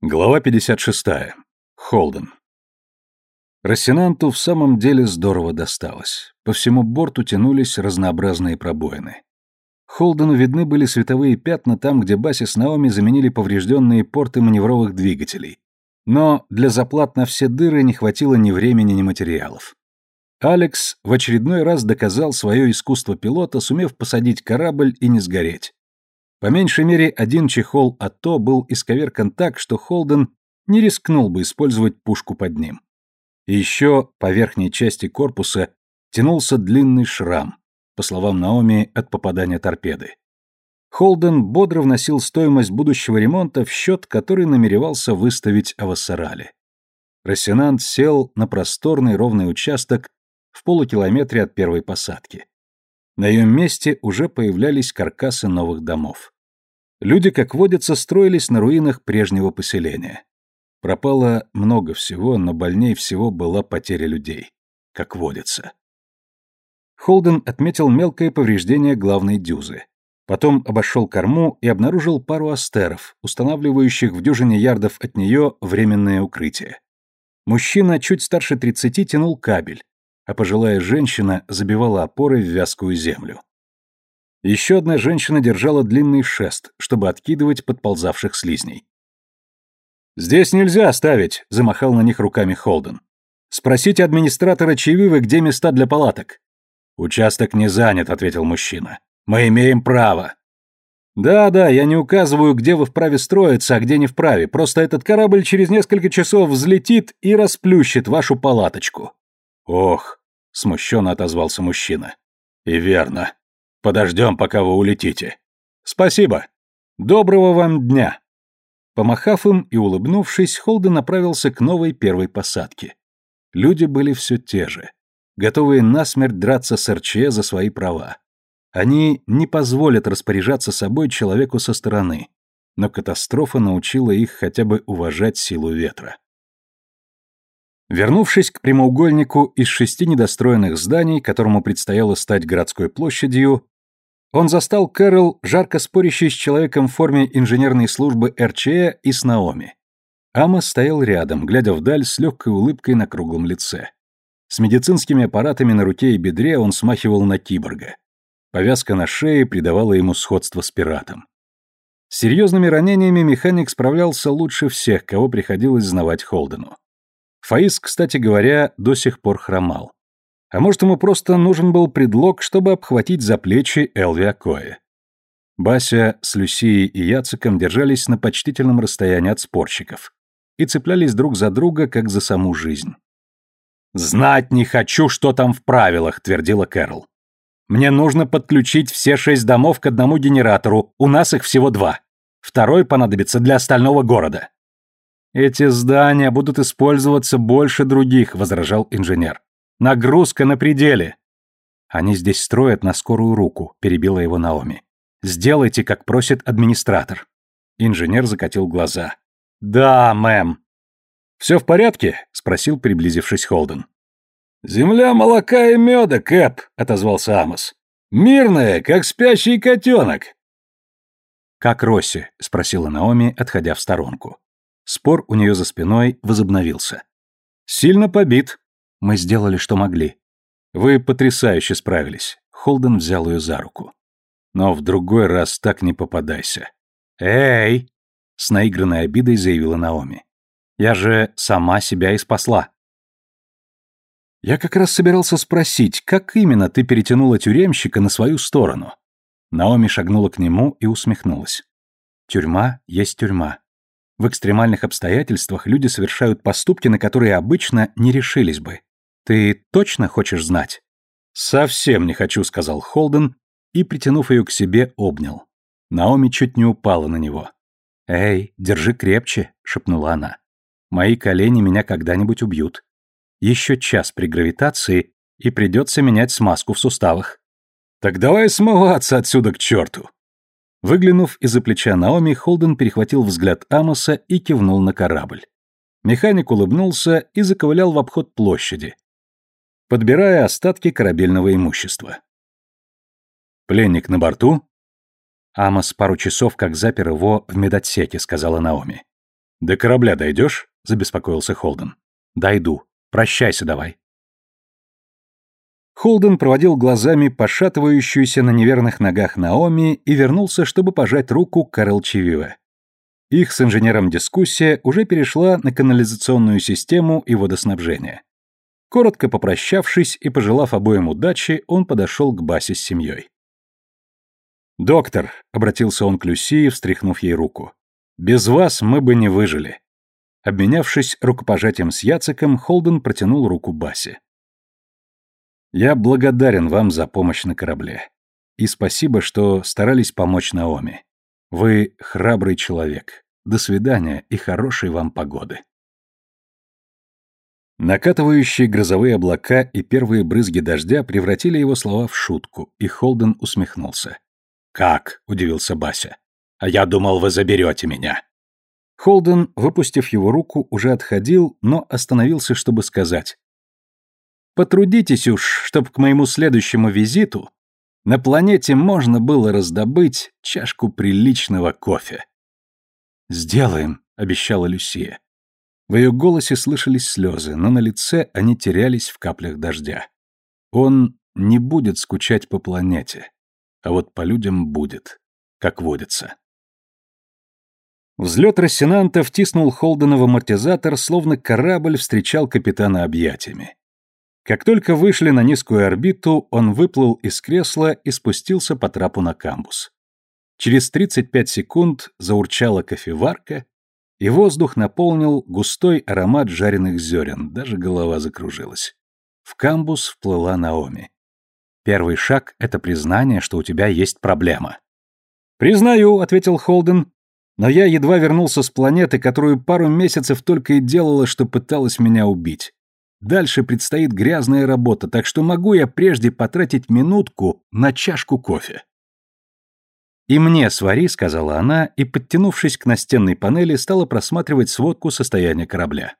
Глава 56. Холден. Рассенанту в самом деле здорово досталось. По всему борту тянулись разнообразные пробоины. Холдену видны были световые пятна там, где Баси с Наоми заменили поврежденные порты маневровых двигателей. Но для заплат на все дыры не хватило ни времени, ни материалов. Алекс в очередной раз доказал свое искусство пилота, сумев посадить корабль и не сгореть. По меньшей мере, один чехол АТО был исковеркан так, что Холден не рискнул бы использовать пушку под ним. И еще по верхней части корпуса тянулся длинный шрам, по словам Наоми, от попадания торпеды. Холден бодро вносил стоимость будущего ремонта в счет, который намеревался выставить Авассарале. Рассенант сел на просторный ровный участок в полукилометре от первой посадки. На ее месте уже появлялись каркасы новых домов. Люди, как водится, строились на руинах прежнего поселения. Пропало много всего, но больней всего была потеря людей. Как водится. Холден отметил мелкое повреждение главной дюзы. Потом обошел корму и обнаружил пару астеров, устанавливающих в дюжине ярдов от нее временное укрытие. Мужчина чуть старше тридцати тянул кабель, а пожилая женщина забивала опоры в вязкую землю. Еще одна женщина держала длинный шест, чтобы откидывать подползавших слизней. «Здесь нельзя оставить», — замахал на них руками Холден. «Спросите администратора Чаевывы, где места для палаток». «Участок не занят», — ответил мужчина. «Мы имеем право». «Да-да, я не указываю, где вы вправе строиться, а где не вправе. Просто этот корабль через несколько часов взлетит и расплющит вашу палаточку». «Ох, смущенно отозвался мужчина. И верно. Подождем, пока вы улетите. Спасибо. Доброго вам дня. Помахав им и улыбнувшись, Холден направился к новой первой посадке. Люди были все те же, готовые насмерть драться с РЧ за свои права. Они не позволят распоряжаться собой человеку со стороны, но катастрофа научила их хотя бы уважать силу ветра. Вернувшись к прямоугольнику из шести недостроенных зданий, которому предстояло стать городской площадью, он застал Кэрол, жарко спорящий с человеком в форме инженерной службы РЧЭ и с Наоми. Ама стоял рядом, глядя вдаль с легкой улыбкой на круглом лице. С медицинскими аппаратами на руке и бедре он смахивал на киборга. Повязка на шее придавала ему сходство с пиратом. С серьезными ранениями механик справлялся лучше всех, кого приходилось знавать Холдену. Фаис, кстати говоря, до сих пор хромал. А может, ему просто нужен был предлог, чтобы обхватить за плечи Элви Акоэ. Бася с Люсией и Яциком держались на почтительном расстоянии от спорщиков и цеплялись друг за друга, как за саму жизнь. «Знать не хочу, что там в правилах», — твердила Кэрол. «Мне нужно подключить все шесть домов к одному генератору, у нас их всего два. Второй понадобится для остального города». «Эти здания будут использоваться больше других», — возражал инженер. «Нагрузка на пределе». «Они здесь строят на скорую руку», — перебила его Наоми. «Сделайте, как просит администратор». Инженер закатил глаза. «Да, мэм». «Все в порядке?» — спросил, приблизившись Холден. «Земля молока и меда, Кэп», — отозвался Амос. «Мирная, как спящий котенок». «Как Росси?» — спросила Наоми, отходя в сторонку. Спор у нее за спиной возобновился. «Сильно побит. Мы сделали, что могли. Вы потрясающе справились». Холден взял ее за руку. «Но в другой раз так не попадайся». «Эй!» — с наигранной обидой заявила Наоми. «Я же сама себя и спасла». «Я как раз собирался спросить, как именно ты перетянула тюремщика на свою сторону?» Наоми шагнула к нему и усмехнулась. «Тюрьма есть тюрьма. В экстремальных обстоятельствах люди совершают поступки, на которые обычно не решились бы. Ты точно хочешь знать? Совсем не хочу, сказал Холден и, притянув ее к себе, обнял. Наоми чуть не упала на него. Эй, держи крепче, шепнула она. Мои колени меня когда-нибудь убьют. Еще час при гравитации, и придется менять смазку в суставах. Так давай смываться отсюда к черту. Выглянув из-за плеча Наоми, Холден перехватил взгляд Амоса и кивнул на корабль. Механик улыбнулся и заковылял в обход площади, подбирая остатки корабельного имущества. «Пленник на борту?» Амос пару часов как запер его в медотсеке, сказала Наоми. «До корабля дойдешь?» — забеспокоился Холден. «Дойду. Прощайся давай». Холден проводил глазами пошатывающуюся на неверных ногах Наоми и вернулся, чтобы пожать руку Карл Чививе. Их с инженером дискуссия уже перешла на канализационную систему и водоснабжение. Коротко попрощавшись и пожелав обоим удачи, он подошел к Басе с семьей. «Доктор», — обратился он к Люсии, встряхнув ей руку, — «без вас мы бы не выжили». Обменявшись рукопожатием с Яциком, Холден протянул руку Басе. «Я благодарен вам за помощь на корабле. И спасибо, что старались помочь Наоми. Вы храбрый человек. До свидания и хорошей вам погоды». Накатывающие грозовые облака и первые брызги дождя превратили его слова в шутку, и Холден усмехнулся. «Как?» — удивился Бася. «А я думал, вы заберете меня». Холден, выпустив его руку, уже отходил, но остановился, чтобы сказать. «Потрудитесь уж, чтоб к моему следующему визиту на планете можно было раздобыть чашку приличного кофе». «Сделаем», — обещала Люсия. В ее голосе слышались слезы, но на лице они терялись в каплях дождя. Он не будет скучать по планете, а вот по людям будет, как водится. Взлет Рассенанта втиснул Холдена в амортизатор, словно корабль встречал капитана объятиями. Как только вышли на низкую орбиту, он выплыл из кресла и спустился по трапу на камбус. Через 35 секунд заурчала кофеварка, и воздух наполнил густой аромат жареных зерен, даже голова закружилась. В камбус вплыла Наоми. Первый шаг — это признание, что у тебя есть проблема. «Признаю», — ответил Холден, «но я едва вернулся с планеты, которую пару месяцев только и делала, что пыталась меня убить. Дальше предстоит грязная работа, так что могу я прежде потратить минутку на чашку кофе». «И мне свари», — сказала она, и, подтянувшись к настенной панели, стала просматривать сводку состояния корабля.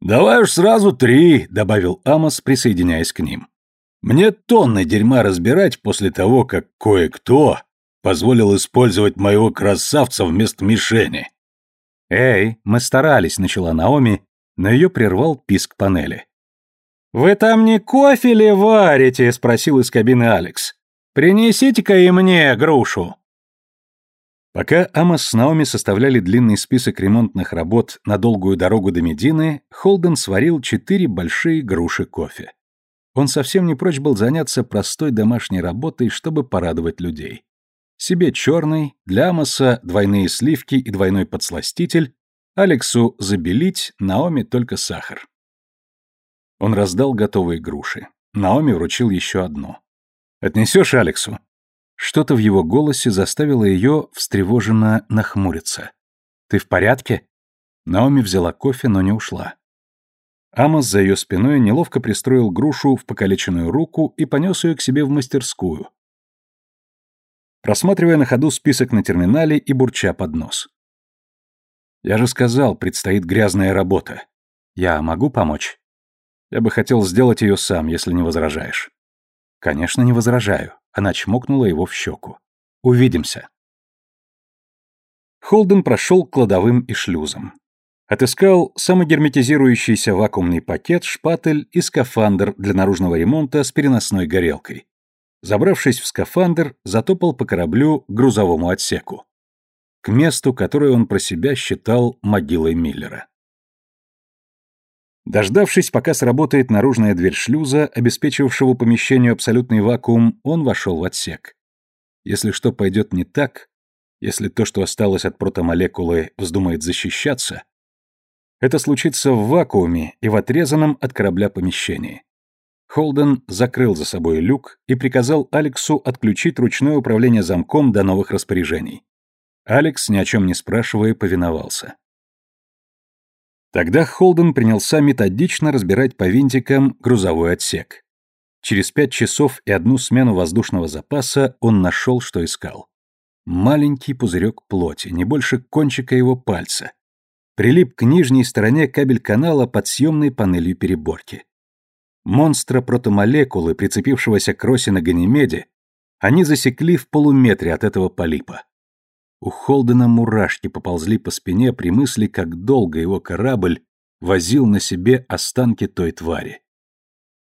«Давай уж сразу три», — добавил Амос, присоединяясь к ним. «Мне тонны дерьма разбирать после того, как кое-кто позволил использовать моего красавца вместо мишени». «Эй, мы старались», — начала Наоми, но ее прервал писк панели. «Вы там не кофе ли варите?» — спросил из кабины Алекс. Принесите-ка и мне грушу!» Пока Амос с Наоми составляли длинный список ремонтных работ на долгую дорогу до Медины, Холден сварил четыре большие груши кофе. Он совсем не прочь был заняться простой домашней работой, чтобы порадовать людей. Себе черный, для Амоса двойные сливки и двойной подсластитель, Алексу забелить, Наоми только сахар. Он раздал готовые груши. Наоми вручил еще одну. Отнесешь Алексу?» Что-то в его голосе заставило ее встревоженно нахмуриться. «Ты в порядке?» Наоми взяла кофе, но не ушла. Амос за ее спиной неловко пристроил грушу в покалеченную руку и понес ее к себе в мастерскую, просматривая на ходу список на терминале и бурча под нос. «Я же сказал, предстоит грязная работа. Я могу помочь? Я бы хотел сделать ее сам, если не возражаешь». Конечно, не возражаю. Она чмокнула его в щеку. Увидимся. Холден прошел к кладовым и шлюзам. Отыскал самогерметизирующийся вакуумный пакет, шпатель и скафандр для наружного ремонта с переносной горелкой. Забравшись в скафандр, затопал по кораблю к грузовому отсеку. К месту, которое он про себя считал могилой Миллера. Дождавшись, пока сработает наружная дверь шлюза, обеспечивавшего помещению абсолютный вакуум, он вошел в отсек. Если что пойдет не так, если то, что осталось от протомолекулы, вздумает защищаться, это случится в вакууме и в отрезанном от корабля помещении. Холден закрыл за собой люк и приказал Алексу отключить ручное управление замком до новых распоряжений. Алекс, ни о чем не спрашивая, повиновался. Тогда Холден принялся методично разбирать по винтикам грузовой отсек. Через пять часов и одну смену воздушного запаса он нашел, что искал. Маленький пузырек плоти, не больше кончика его пальца. Прилип к нижней стороне кабель канала под съемной панелью переборки. Монстра протомолекулы, прицепившегося к росе на Ганимеде, они засекли в полуметре от этого полипа. У Холдена мурашки поползли по спине при мысли, как долго его корабль возил на себе останки той твари.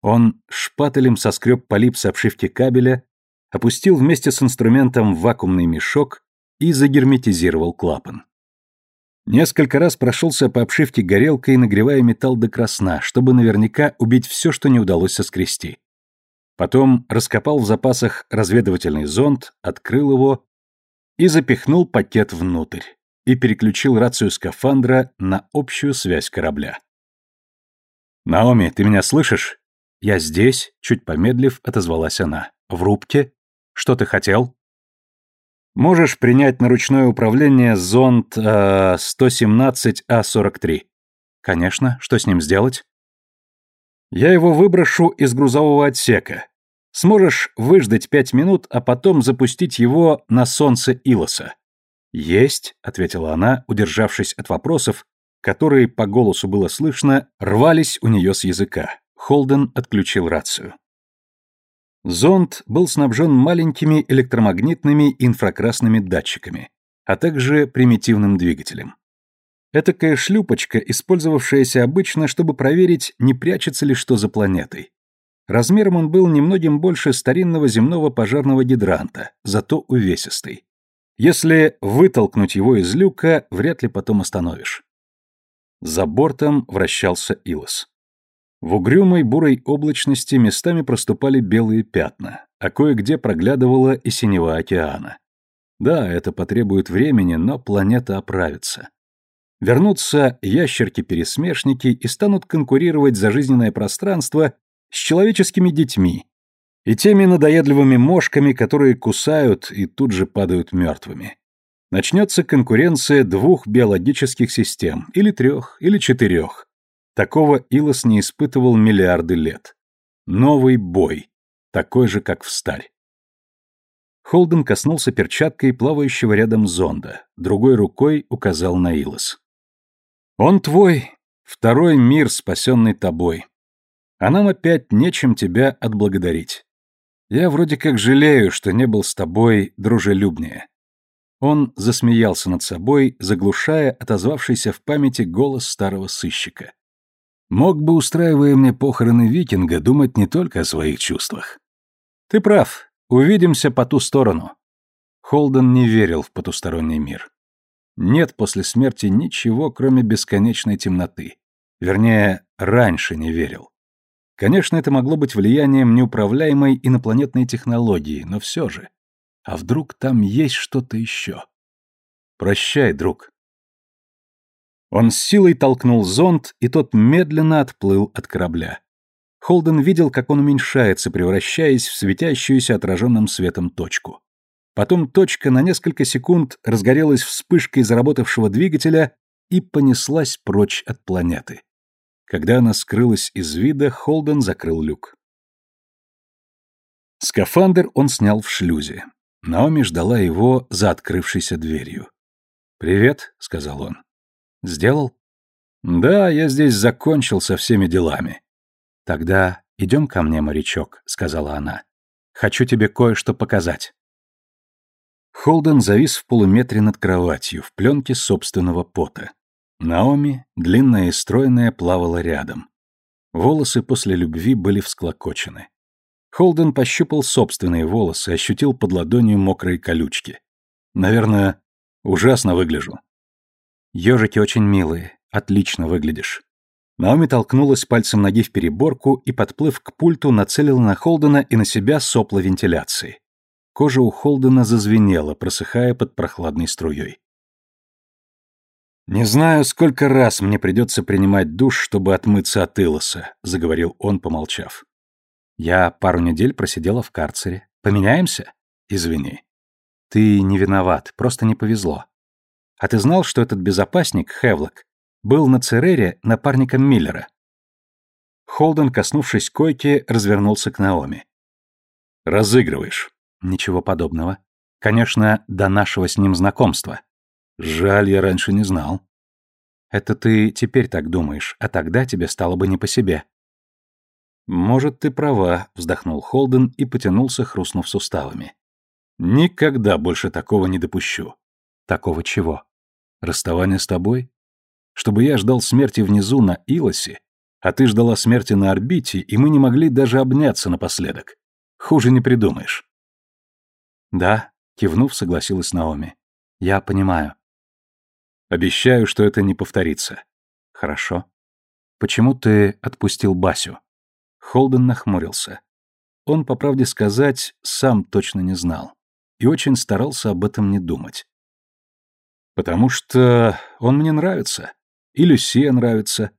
Он шпателем соскреб полип с обшивки кабеля, опустил вместе с инструментом вакуумный мешок и загерметизировал клапан. Несколько раз прошелся по обшивке горелкой, нагревая металл до красна, чтобы наверняка убить все, что не удалось соскрести. Потом раскопал в запасах разведывательный зонд, открыл его и запихнул пакет внутрь, и переключил рацию скафандра на общую связь корабля. «Наоми, ты меня слышишь?» «Я здесь», — чуть помедлив, отозвалась она. «В рубке? Что ты хотел?» «Можешь принять на ручное управление зонд э, 117А43». «Конечно. Что с ним сделать?» «Я его выброшу из грузового отсека. Сможешь выждать пять минут, а потом запустить его на солнце Илоса. Есть, ответила она, удержавшись от вопросов, которые по голосу было слышно, рвались у нее с языка. Холден отключил рацию. Зонд был снабжен маленькими электромагнитными инфракрасными датчиками, а также примитивным двигателем. Этакая шлюпочка, использовавшаяся обычно, чтобы проверить, не прячется ли что за планетой. Размером он был немногим больше старинного земного пожарного гидранта, зато увесистый. Если вытолкнуть его из люка, вряд ли потом остановишь. За бортом вращался Илос. В угрюмой бурой облачности местами проступали белые пятна, а кое-где проглядывала и синева океана. Да, это потребует времени, но планета оправится. Вернутся ящерки-пересмешники и станут конкурировать за жизненное пространство с человеческими детьми и теми надоедливыми мошками, которые кусают и тут же падают мертвыми. Начнется конкуренция двух биологических систем, или трех, или четырех. Такого Илос не испытывал миллиарды лет. Новый бой, такой же, как в старь. Холден коснулся перчаткой плавающего рядом зонда, другой рукой указал на Илос. «Он твой, второй мир, спасенный тобой а нам опять нечем тебя отблагодарить. Я вроде как жалею, что не был с тобой дружелюбнее». Он засмеялся над собой, заглушая отозвавшийся в памяти голос старого сыщика. «Мог бы, устраивая мне похороны викинга, думать не только о своих чувствах». «Ты прав. Увидимся по ту сторону». Холден не верил в потусторонний мир. Нет после смерти ничего, кроме бесконечной темноты. Вернее, раньше не верил. Конечно, это могло быть влиянием неуправляемой инопланетной технологии, но все же. А вдруг там есть что-то еще? Прощай, друг. Он с силой толкнул зонд, и тот медленно отплыл от корабля. Холден видел, как он уменьшается, превращаясь в светящуюся отраженным светом точку. Потом точка на несколько секунд разгорелась вспышкой заработавшего двигателя и понеслась прочь от планеты. Когда она скрылась из вида, Холден закрыл люк. Скафандр он снял в шлюзе. Наоми ждала его за открывшейся дверью. «Привет», — сказал он. «Сделал?» «Да, я здесь закончил со всеми делами». «Тогда идем ко мне, морячок», — сказала она. «Хочу тебе кое-что показать». Холден завис в полуметре над кроватью, в пленке собственного пота. Наоми, длинная и стройная, плавала рядом. Волосы после любви были всклокочены. Холден пощупал собственные волосы, ощутил под ладонью мокрые колючки. Наверное, ужасно выгляжу. Ёжики очень милые, отлично выглядишь. Наоми толкнулась пальцем ноги в переборку и, подплыв к пульту, нацелила на Холдена и на себя сопло вентиляции. Кожа у Холдена зазвенела, просыхая под прохладной струей. «Не знаю, сколько раз мне придется принимать душ, чтобы отмыться от Илоса», — заговорил он, помолчав. «Я пару недель просидела в карцере. Поменяемся? Извини. Ты не виноват, просто не повезло. А ты знал, что этот безопасник, Хевлок, был на Церере напарником Миллера?» Холден, коснувшись койки, развернулся к Наоми. «Разыгрываешь?» «Ничего подобного. Конечно, до нашего с ним знакомства. Жаль, я раньше не знал. Это ты теперь так думаешь, а тогда тебе стало бы не по себе. Может, ты права, вздохнул Холден и потянулся, хрустнув суставами. Никогда больше такого не допущу. Такого чего? Расставание с тобой? Чтобы я ждал смерти внизу на Илосе, а ты ждала смерти на орбите, и мы не могли даже обняться напоследок. Хуже не придумаешь. Да, кивнув, согласилась Наоми. Я понимаю. Обещаю, что это не повторится. Хорошо. Почему ты отпустил Басю? Холден нахмурился. Он, по правде сказать, сам точно не знал. И очень старался об этом не думать. Потому что он мне нравится. И Люсия нравится.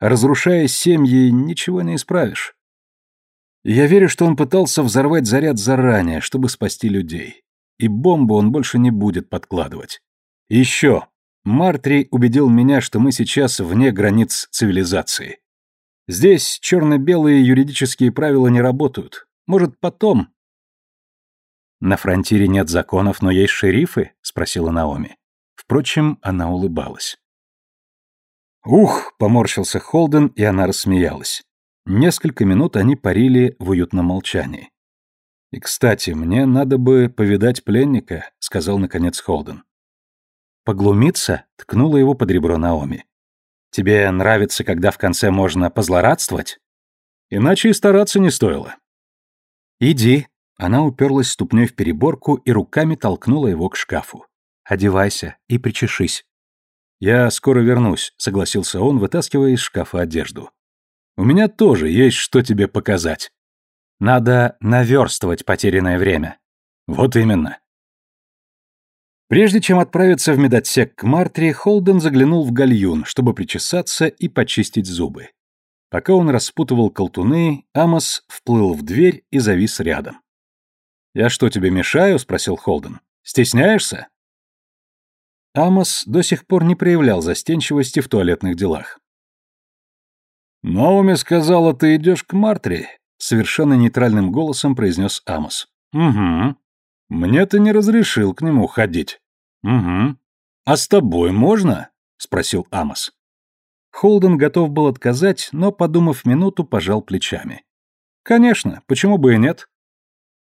разрушая семьи, ничего не исправишь. Я верю, что он пытался взорвать заряд заранее, чтобы спасти людей. И бомбу он больше не будет подкладывать. И еще. Мартри убедил меня, что мы сейчас вне границ цивилизации. Здесь черно-белые юридические правила не работают. Может, потом. На фронтире нет законов, но есть шерифы? спросила Наоми. Впрочем, она улыбалась. «Ух!» — поморщился Холден, и она рассмеялась. Несколько минут они парили в уютном молчании. «И, кстати, мне надо бы повидать пленника», — сказал наконец Холден. «Поглумиться?» — ткнула его под ребро Наоми. «Тебе нравится, когда в конце можно позлорадствовать?» «Иначе и стараться не стоило». «Иди». Она уперлась ступней в переборку и руками толкнула его к шкафу. «Одевайся и причешись». «Я скоро вернусь», — согласился он, вытаскивая из шкафа одежду. «У меня тоже есть что тебе показать». «Надо наверстывать потерянное время». «Вот именно». Прежде чем отправиться в медотсек к Мартри, Холден заглянул в гальюн, чтобы причесаться и почистить зубы. Пока он распутывал колтуны, Амос вплыл в дверь и завис рядом. «Я что, тебе мешаю?» — спросил Холден. «Стесняешься?» Амос до сих пор не проявлял застенчивости в туалетных делах. «Наоми сказала, ты идешь к Мартри», — совершенно нейтральным голосом произнес Амос. «Угу. Мне ты не разрешил к нему ходить». «Угу. А с тобой можно?» — спросил Амос. Холден готов был отказать, но, подумав минуту, пожал плечами. «Конечно, почему бы и нет?»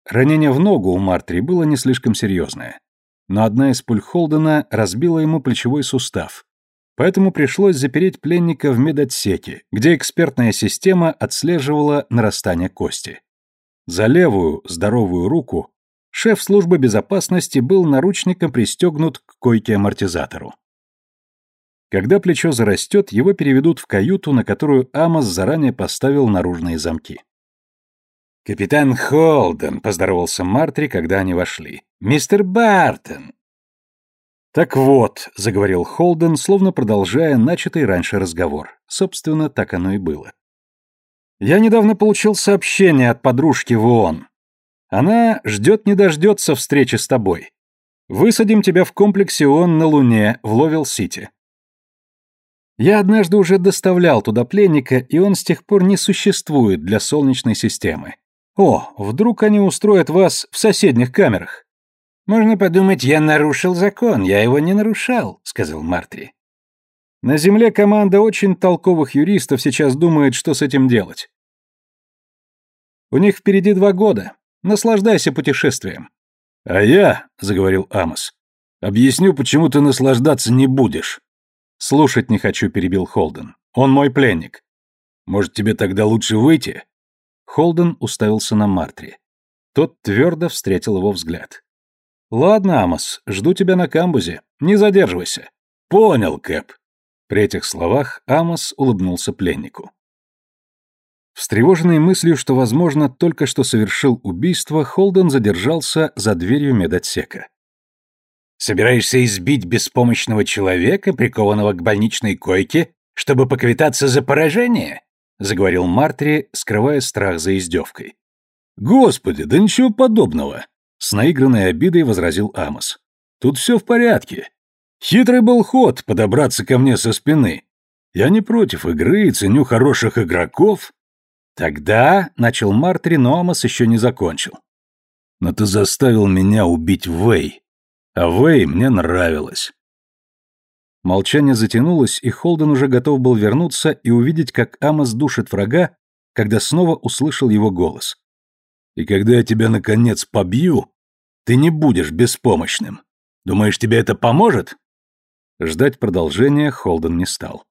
Ранение в ногу у Мартри было не слишком серьезное но одна из пуль Холдена разбила ему плечевой сустав. Поэтому пришлось запереть пленника в медотсеке, где экспертная система отслеживала нарастание кости. За левую, здоровую руку шеф службы безопасности был наручником пристегнут к койке-амортизатору. Когда плечо зарастет, его переведут в каюту, на которую Амос заранее поставил наружные замки. «Капитан Холден», — поздоровался Мартри, когда они вошли. «Мистер Бартон!» «Так вот», — заговорил Холден, словно продолжая начатый раньше разговор. Собственно, так оно и было. «Я недавно получил сообщение от подружки в ООН. Она ждет не дождется встречи с тобой. Высадим тебя в комплексе ООН на Луне, в Ловел-Сити. Я однажды уже доставлял туда пленника, и он с тех пор не существует для Солнечной системы. О, вдруг они устроят вас в соседних камерах? Можно подумать, я нарушил закон, я его не нарушал, сказал Мартри. На земле команда очень толковых юристов сейчас думает, что с этим делать. У них впереди два года. Наслаждайся путешествием. А я, заговорил Амос, объясню, почему ты наслаждаться не будешь. Слушать не хочу, перебил Холден. Он мой пленник. Может, тебе тогда лучше выйти? Холден уставился на Мартри. Тот твердо встретил его взгляд. «Ладно, Амос, жду тебя на камбузе. Не задерживайся». «Понял, Кэп». При этих словах Амос улыбнулся пленнику. Встревоженный мыслью, что, возможно, только что совершил убийство, Холден задержался за дверью медотсека. «Собираешься избить беспомощного человека, прикованного к больничной койке, чтобы поквитаться за поражение?» — заговорил Мартри, скрывая страх за издевкой. «Господи, да ничего подобного!» — с наигранной обидой возразил Амос. «Тут все в порядке. Хитрый был ход подобраться ко мне со спины. Я не против игры и ценю хороших игроков». «Тогда...» — начал Мартри, но Амос еще не закончил. «Но ты заставил меня убить Вэй. А Вэй мне нравилась. Молчание затянулось, и Холден уже готов был вернуться и увидеть, как Амос душит врага, когда снова услышал его голос. «И когда я тебя, наконец, побью, ты не будешь беспомощным. Думаешь, тебе это поможет?» Ждать продолжения Холден не стал.